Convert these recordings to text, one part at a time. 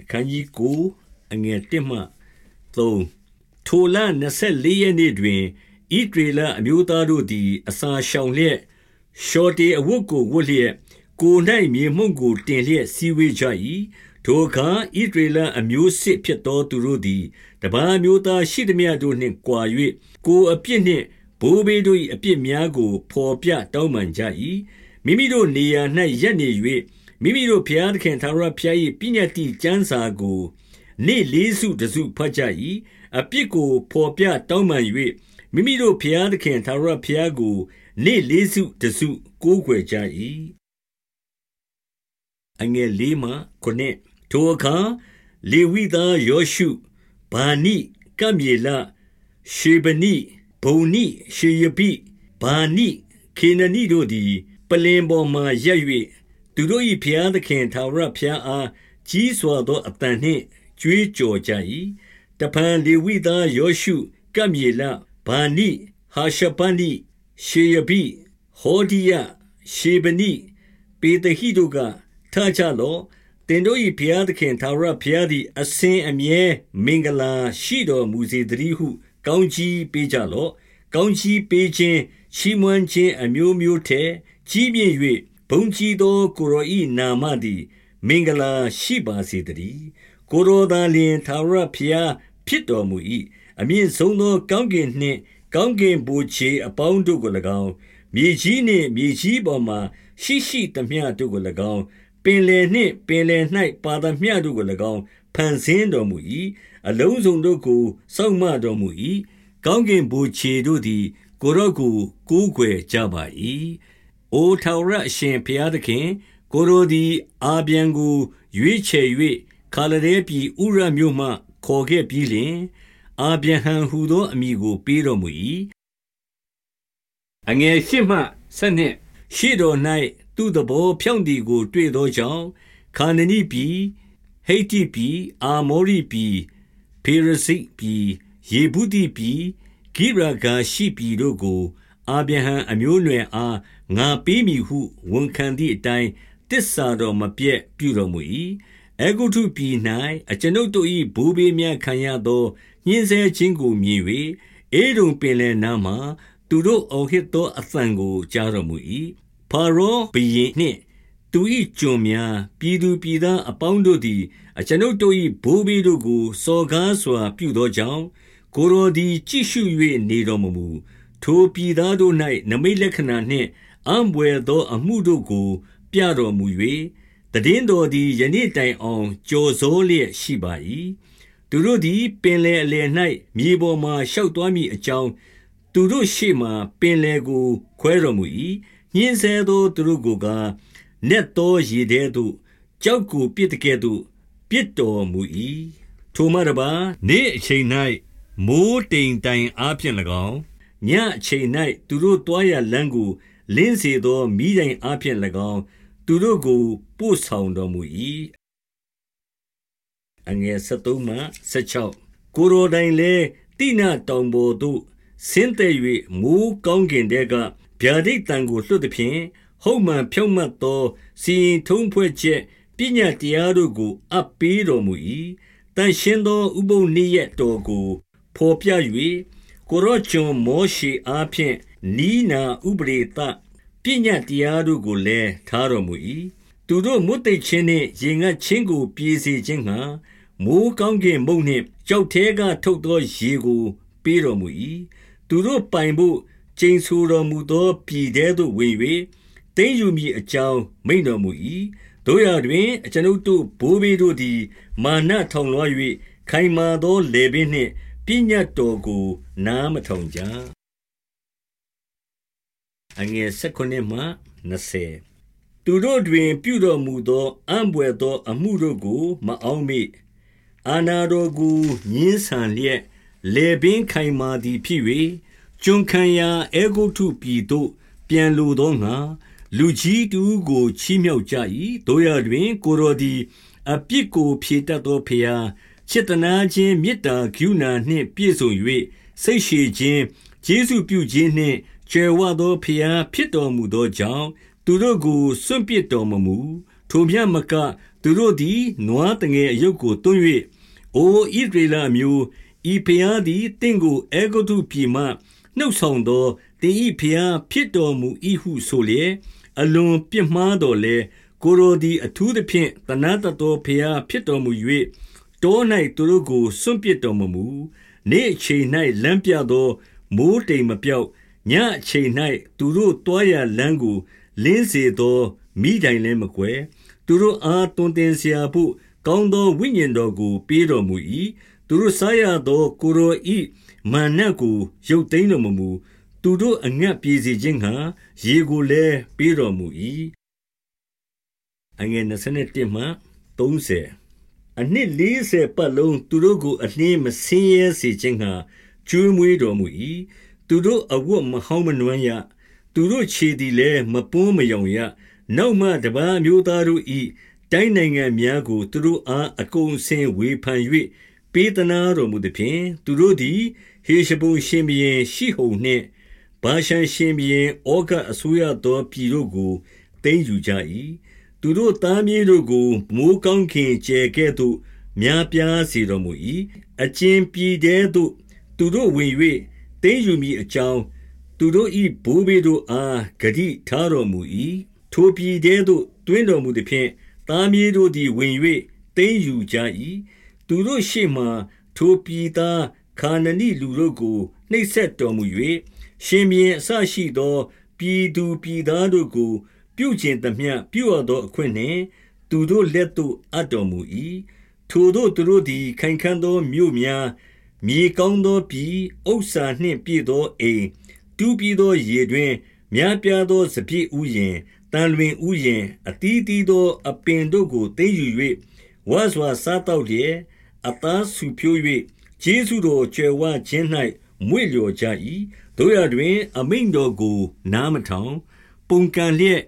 အခန်းကြီးကိုအငယ်1မှ3ထိုလ24ရက်နေ့တွင်ဣဒရေလအမျိုးသားတို့သည် အစာရှောင်လျက်ရှော်တေအဝတ်ကိုဝတ်လျက်ကို၌မြေမှုန့်ကိုတင်လျက်စီဝေးကြ၏ထိုအခါဣဒရေလအမျိုးစစ်ဖြစ်သောသူတို့သည်တပားမျိုးသားရှိသည်များတို့နှင့်ကြွာ၍ကိုအပြစ်နှင့်ဘိုးဘေးတို့၏အပြစ်များကိုဖော်ပြတောင်းပန်ကြ၏မိမိတို့နေရာ၌ရက်နေ၍ မိမိတို့ဘုရားသခင်သာရဘုရား၏ပြည့်ညတ်တိကျမ်းစာကို နေ့လေးစုတစုဖတ်ကြ၏အပြစ်ကိုဖော်ပြတောင်းပန်၍မိမိတို့ဘုရားသခင်သာရဘုရားကို နေ့လေးစုတစုကိုးကွယ်ကြ၏အငယ်လေးမှခုနှစ်ထိုအခါလေဝိသားယောရှုဘာနိကမြေလရှေဗနိဘုံနိရှေယပိဘာနိခေနနိတို့သည် ပလင်ပေါ်မှရက်၍ သူတို့၏ဘုရားသခင်ထာဝရဘုရားအား ကြီးစွာသောအတန်နှင့် ကြွေးကြော်ကြ၏တဖန်လေဝိသားယောရှုကမြေလဘာနိ ဟာရှပနိ ရှေယပိဟောဒီယရှေဗနိ ပေတဟိတို့က ထကြလော့တင်တို့၏ဘုရားသခင်သာရဘုရားသည် အစဉ်အမြဲမင်္ဂလာရှိတော်မူစေတည်းဟု ကောင်းကြီးပေးကြလော့ ကောင်းကြီးပေးခြင်း ချီးမွမ်းခြင်းအမျိုးမျိုးထက် ကြီးမြင့်၍ဘုံ ကြီးသောကိုရောဤနာမသည် မင်္ဂလာရှိပါစေတည်းကိုရောသာလျင်သာရဘုရားဖြစ်တော်မူ၏အမြင့်ဆုံးသော ကောင်းကင်နှင့် ကောင်းကင်ဘိုချေအပေါင်းတို့ကို၎င်းမြေကြီးနှင့်မြေကြီးပေါ်မှရှိရှိသမျှတို့ကို၎င်းပင်လယ်နှင့်ပင်လယ်၌ပါသမျှတို့ကို၎င်းဖန်ဆင်းတော်မူ၏အလုံးစုံတို့ကိုစောင့်မတော်မူ၏ကောင်းကင်ဘိုချေတို့သည် ကိုရော့ကိုကိုးကွယ်ကြပါ၏ အိုထာဝရအရှင်ဘုရားသခင်ကိုရိုသည်အာပြန်ကိုရွေးချယ်၍ခါလဒဲပြည်ဥရမြို့မှခေါ်ခဲ့ပြီးလျှင်အာဗြဟံဟူသောအမည်ကိုပေးတော်မူ၏အငယ်ရှိမှဆက်နှင့်ရှိတော်၌သူ့သဘောဖြောင့်သည်ကို တွေ့သောကြောင့်ခါနနိပြည်ဟိတိပြည်အာမောရိပြည်ဖေရစိပြည်ယေဗုတိပြည်ဂိရဂါရှိပြည်တို့ကို အာဗြဟံအမျိုးအနွယ်အား ငါပေးမည်ဟု ဝန်ခံသည့်အတိုင်းတစ္ဆာတော်မပြည့်ပြုတော်မူ၏အေဂုတုပြည်၌အကျွန်ုပ်တို့၏ဘူဘေးများခံရသော ညှင်းဆဲခြင်းကိုမြင်၍အေဒုံပင်လယ်နားမှသူတို့ အော်ဟစ်သောအသံကို ကြားတော်မူ၏ဖာရောဘုရင်နှင့် သူ၏ကျွန်များ ပြည်သူပြည်သားအပေါင်းတို့သည် အကျွန်ုပ်တို့၏ဘိုးဘေးတို့ကို စော်ကားစွာ ပြုသောကြောင့် ကိုရောသည် ကြည့်ရှု၍နေတော်မမူ ထိုပြည်သားတို့၌နမိတ်လက္ခဏာနှင့် အံပွေသောအမှုတို့ကို ပြတော်မူ၍တည်င်းတော်သည် ယနေ့တိုင်အောင်ကြော်စိုးလျက်ရှိပါ၏သူတို့သည် ပင်လယ်အလယ်၌မြေပေါ်မှရှောက်သွားမည်အကြောင်း သူတို့ရှေ့မှပင်လယ်ကို ခွဲတော်မူ၏ညင်းဆဲသော သူတို့ကိုကနက်သောရေထဲသို့ကြောက်ကိုပြစ်တကဲ့သို့ပြစ်တော်မူ၏ထိုမှတပါနေ့အချိန်၌မိုးတိမ်တိုင်အားဖြင့်၎င်း ညအချိန်၌သူတို့တွားရလမ်းကို လင်းစေသောမိတိုင်အားဖြင့်၎င်း သူတို့ကို ပို့ဆောင်တော်မူ၏အငယ်73မှ76ကိုရိုတိုင်လဲတိနတောင်ပေါ်သို့ဆင်းသက်၍မိုးကောင်းကင်တဲကဗျာဒိတ်တံကိုလွှတ်သည်ဖြင့်ဟုတ်မှန်ဖြောင့်မတ်သောစီရင်ထုံးဖွဲ့ချက်ပညာတရားတို့ကို အပ်ပေးတော်မူ၏တန်ရှင်းသောဥပုံနေ့ရက်တော်ကိုဖော်ပြ၍ ကိုရောချွန်မောရှေအားဖြင့်နီးနာဥပရိသပညာတရားတို့ကိုလည်းထားတော်မူ၏သူတို့မွတ်သိချင်းနှင့်ရင်ငတ်ချင်းကိုပြေစေခြင်းငှာမိုးကောင်းကင်မုန်နှင့်ကြောက်သေးကထုတ်သောရေကို ပေးတော်မူ၏သူတို့ပိုင်ဖို့ကျိန်ဆူတော်မူသောပြည်ထဲသို့ဝင်၍တင်းယူမိအကြောင်းမိန်တော်မူ၏တို့ရတွင် အကျွန်ုပ်တို့ဘိုးဘေးတို့သည် မာနထောင်လွှား၍ခိုင်မာသောလေပင်နှင့် ပညာတော်ကို နားမထောင်ကြအငယ်16မှ20သူတို့တွင် ပြုတော်မူသော အံ့ဘွယ်သောအမှုတို့ကို မအောက်မေ့ အာနာတော်ကိုညင်းဆန်လျက်လေပင်ခိုင်မာသည်ဖြစ်၍ကျွန်ခံရာအေဂုတုပြည်သို့ ပြန်လိုသောငါလူကြီးတူကို ချီးမြှောက်ကြ၏တို့ရတွင် ကိုရောဒီအပြစ်ကို ဖြေတတ်သော ဖျားစေတနာခြင်းမေတ္တာဂုဏနှင့်ပြည့်စုံ၍စိတ်ရှိခြင်းကျေးဇူးပြုခြင်းနှင့်ကျေဝသောဖျားဖြစ်တော်မူသောကြောင့်သူတို့ကိုစွန့်ပစ်တော်မမူထိုမြတ်မကသူတို့သည်နွားသငယ်အယုတ်ကိုသွန်း၍အိုဣသရေလအမျိုးဤဖျားသည်တင့်ကိုအေဂုတုပြည်မှနှုတ်ဆောင်သောတင်ဤဖျားဖြစ်တော်မူ၏ဟုဆိုလျက်အလွန်ပြစ်မှားတော်လဲကိုရိုသည်အထူးသဖြင့်တနာတတော်ဖျားဖြစ်တော်မူ၍ တော၌သူတို့ကိုစွန့်ပစ်တော်မမူနေ့အချိန်၌လမ်းပြသောမိုးတိမ်မပြောက်ညအချိန်၌သူတို့တွားရလမ်းကို လင်းစေသောမိတိုင်လည်းမကွယ်သူတို့အားတွင်တင်စရာဖို့ကောင်းသောဝိညာဉ်တော်ကို ပေးတော်မူ၏သူတို့စားရသော ကိုရောဤမာနကိုရုပ်သိမ်းတော်မမူသူတို့အငတ်ပြေစီခြင်းဟံရေကိုလည်းပေးတော်မူ၏အငယ်27မှ30 အနှစ်40ပတ်လုံးသူတို့ကိုအနှင်းမဆင်းရဲစေခြင်းငှာကျွေးမွေးတော်မူ၏သူတို့အဝတ်မဟောင်းမနွမ်းရသူတို့ခြေသည်လည်းမပွန်းမယောင်ရနောက်မှတပားမျိုးသားတို့၏တိုင်းနိုင်ငံများကိုသူတို့အားအကုန်ဆင်ဝေဖန်၍ပေးသနာတော်မူသည်ဖြင့်သူတို့သည်ဟေရှဘုန်ရှင်ဘီရင်ရှိဟုန်နှင့်ဘာရှန်ရှင်ဘီရင်ဩဃအစိုးရသောပြည်တို့ကိုတင်းယူကြ၏ သူတို့သားမြေးတို့ကို မိုးကောင်းခင်ကျဲကဲ့သို့ များပြားစေတော်မူ၏အချင်းပြည်တဲသို့ သူတို့ဝင်၍တင်းယူမိအကြောင်း သူတို့၏ဘိုးဘေးတို့အား ဂတိထားတော်မူ၏ထိုပြည်တဲသို့တွင်းတော်မူသည်ဖြင့် သားမြေးတို့သည် ဝင်၍တင်းယူကြ၏သူတို့ရှေ့မှထိုပြည်သား ခါနနိလူတို့ကို နှိပ်စက်တော်မူ၍ရှင်မြင်းအဆရှိသော ပြည်သူပြည်သားတို့ကို ပြုကျင်သမျှပြုအပ်သောအခွင့်နှင့် သူတို့လက်သို့အပ်တော်မူ၏ထိုတို့သူတို့သည် ခိုင်ခံ့သောမြို့များမြေကောင်းသောပြည်ဥစ္စာနှင့်ပြည့်သောအိမ်တူးပြီးသောရေတွင်များပြားသောစပြည့်ဥယင်တန်လွင်ဥယင်အတီးတီးသော အပင်တို့ကိုသိမ်းယူ၍ဝါစွာစားတောက်လျက်အသားဆူဖြိုး၍ဂျေစုတော်ကျွယ်ဝခြင်း၌မွေ့လျော်ကြ၏တို့ရတွင် အမိန်တော်ကို နားမထောင် ပုန်ကန်လျက်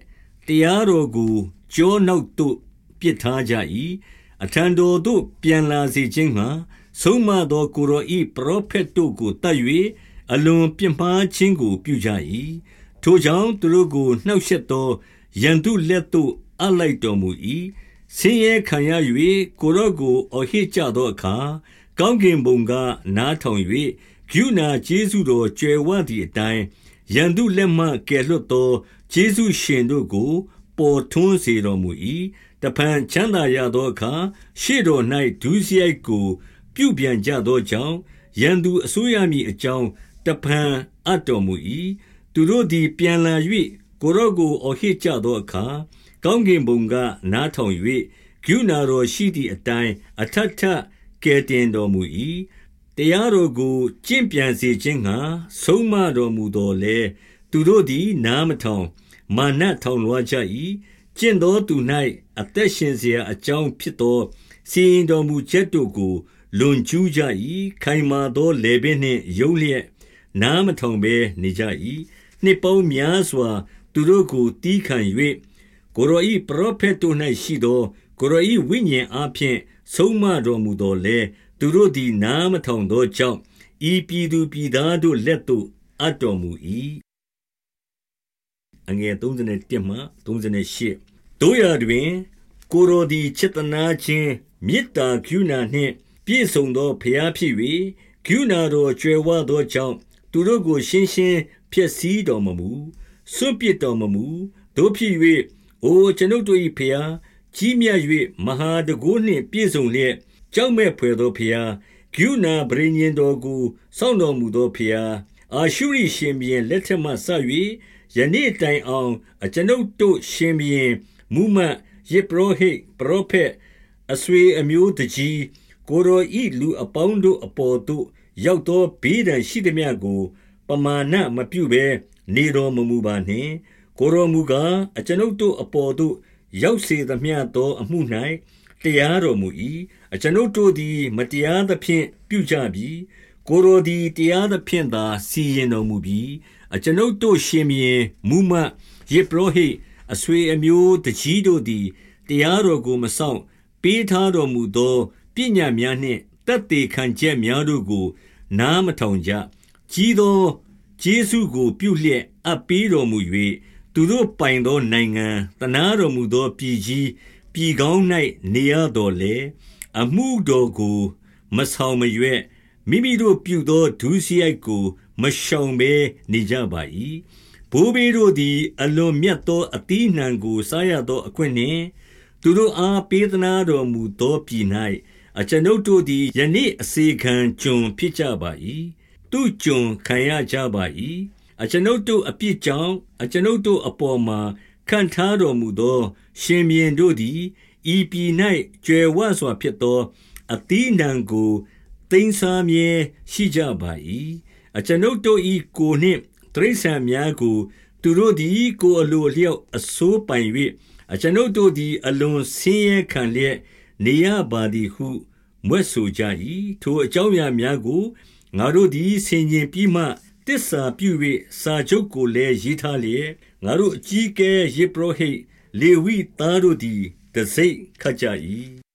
တရားတော်ကိုကြောနောက်သို့ပစ်ထားကြ၏အထံတော်သို့ပြန်လာစေခြင်းငှာဆုံးမသောကိုရောဤပရောဖက်တို့ကိုတတ်၍အလွန်ပြင်းမှားခြင်းကိုပြုကြ၏ထိုကြောင့်သူတို့ကိုနှောက်ယှက်သောရန်သူလက်သို့အလိုက်တော်မူ၏ဆင်းရဲခံရ၍ကိုရောကိုအဟစ်ကြသောအခါကောင်းကင်ဘုံကနားထောင်၍ဂုဏကျေးဇူးတော်ကြွယ်ဝသည့်အတိုင်းရန်သူလက်မှကယ်လွတ်သော ကျေးဇူးရှင်တို့ကို ပေါ်ထွန်းစေတော်မူ၏တဖန်ချမ်းသာရသောအခါရှေ့တော်၌ဒုစရိုက်ကို ပြုပြန်ကြသောကြောင့်ရန်သူအစိုးရမည်အကြောင်းတဖန်အပ်တော်မူ၏သူတို့သည်ပြန်လာ၍ကိုရော့ကိုအဟစ်ကြသောအခါကောင်းကင်ဘုံကနားထောင်၍ဂုဏတော်ရှိသည့်အတိုင်းအထက်ထကယ်တင်တော်မူ၏တရားတော်ကိုကျင့်ပြန်စေခြင်းငှာဆုံးမတော်မူတော်လဲ သူတို့သည်နားမထောင်မာနထောင်လွှားကြ၏ကျင့်သောသူ၌အသက်ရှင်เสียအကြောင်းဖြစ်သောစီရင်တော်မူချက်တို့ကိုလွန်ကျူးကြ၏ခိုင်မာသောလေပင်နှင့်ယုံလျက်နားမထောင်ဘဲနေကြ၏နှစ်ပေါင်းများစွာသူတို့ကိုတီးခံ၍ကိုရောဤပရောဖက်တို့၌ရှိသောကိုရောဤဝိညာဉ်အားဖြင့်ဆုံးမတော်မူတော်လဲသူတို့သည်နားမထောင်သောကြောင့်ဤပြည်သူပြည်သားတို့လက်သို့အပ်တော်မူ၏ အငယ်31မှ38တို့ရတွင် ကိုရိုဒီចេတနာချင်းမေတ္တာကရုဏာနှင့် ပြည့်စုံသောဖျားဖြစ်၍ကရုဏာတော်ကြွယ်ဝသောကြောင့်သူတို့ကိုရှင်းရှင်းဖျက်ဆီးတော်မမူစွန့်ပစ်တော်မမူတို့ဖြစ်၍အိုကျွန်ုပ်တို့၏ဖျားကြီးမြတ်၍မဟာတကိုးနှင့်ပြည့်စုံလျက်ကြောက်မဲ့ဖွယ်သောဖျားဂုဏဗြိညင်တော်ကိုစောင့်တော်မူသောဖျားအာရှုရိရှင်ဘီရင်လက်ထက်မှဆ၍ ယနေ့တိုင်အောင် အကျွန်ုပ်တို့ရှင်ဘီရင်မူမတ်ယေပရောဟိတ်ပရောဖက်အဆွေအမျိုးတကြီးကိုရောဤလူအပေါင်းတို့အပေါ်သို့ရောက်သောဘေးဒဏ်ရှိသည်မြကို ပမာဏမပြုဘဲနေတော်မမူပါနှင့်ကိုရောမူကားအကျွန်ုပ်တို့အပေါ်သို့ရောက်စေသမျှသောအမှု၌တရားတော်မူ၏အကျွန်ုပ်တို့သည် မတရားသဖြင့်ပြုကြပြီကိုရိုသည်တရားသဖြင့်သာစီရင်တော်မူပြီး အကျွန်ုပ်တို့ရှင်မြင်မူမတ်ယေပရောဟိအဆွေအမျိုးတကြီးတို့သည်တရားတော်ကိုမဆောင်ပေးထားတော်မူသောပညာများနှင့်တက်သေးခံချက်များတို့ကို နားမထောင်ကြကြီးသောဂျေစုကို ပြုလျက်အပ်ပေးတော်မူ၍သူတို့ပိုင်သောနိုင်ငံတနာတော်မူသောပြည်ကြီးပပြည်ကောင်း၌နေရတော်လေအမှုတော်ကို မဆောင်မရွက်မိမိတို့ပြုသောဒုစရိုက်ကို မရှောင်ဘဲနေကြပါ၏ဘိုးဘေးတို့သည် အလွန်မြတ်သောအသီးနှံကိုစားရသောအခွင့်နှင့် သူတို့အားပေးသနာတော်မူသောပြည်၌အကျွန်ုပ်တို့သည်ယနေ့အစေခံကျွန်ဖြစ်ကြပါ၏သူကျွန်ခံရကြပါ၏အကျွန်ုပ်တို့အပြစ်ကြောင့်အကျွန်ုပ်တို့အပေါ်မှာခံထားတော်မူသော ရှင်မြင်းတို့သည်ဤပြည်၌ကြွယ်ဝစွာဖြစ်သော အသီးနှံကိုသိမ်းဆားမြဲရှိကြပါ၏ အကျွန်ုပ်တို့၏ကိုနှင့်တရိษံများကို သူတို့သည်ကိုယ်အလိုလျောက်အစိုးပိုင်၍အကျွန်ုပ်တို့သည် အလွန်ဆင်းရဲခံလျက်နေရပါသည်ဟုမွဲ့ဆိုကြ၏ထိုအကြောင်းအရာများကိုငါတို့သည်ဆင်ခြင်ပြီးမှတစ္ဆာပြု၍စာချုပ်ကိုလည်းရေးထားလျက်ငါတို့အကြီးအကဲယေဘုဟိတ်လေဝိသားတို့သည်တစိ့ခတ်ကြ၏